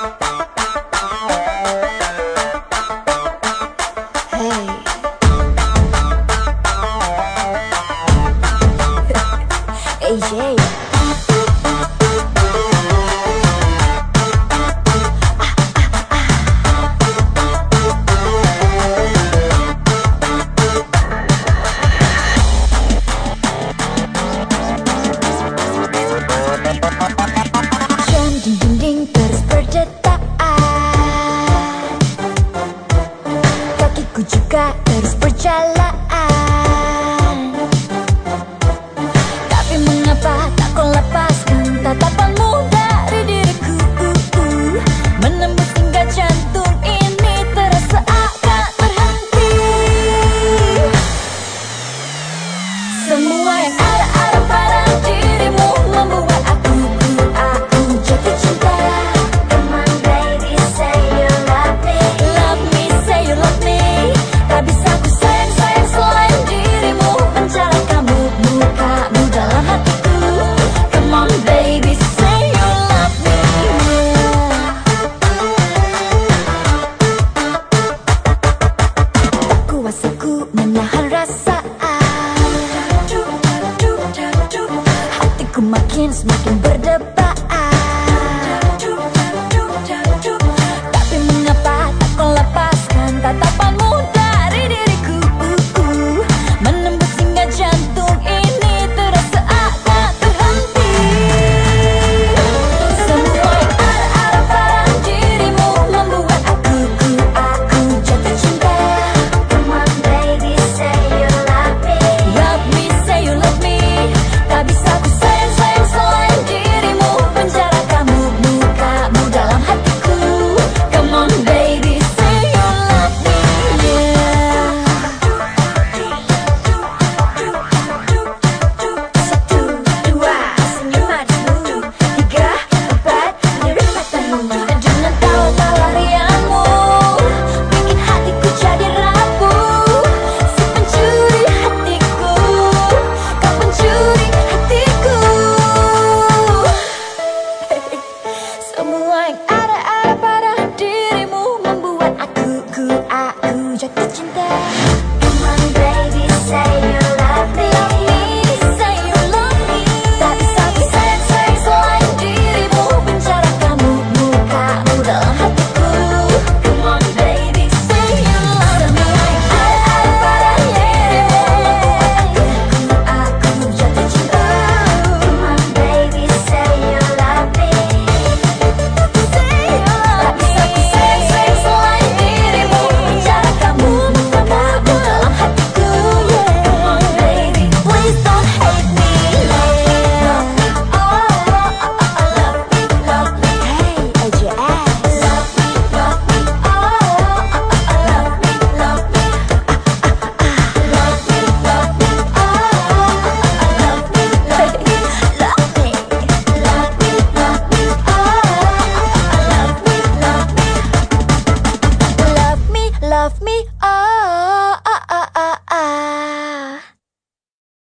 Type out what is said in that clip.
Bye. juga terus berjalan. Tapi mengapa tak kau lepaskan tatapanmu dari diriku? Menembus hingga jantung ini terasa akan terhenti Semua yang ada menahan rasa. Hatiku makin semakin berdebar.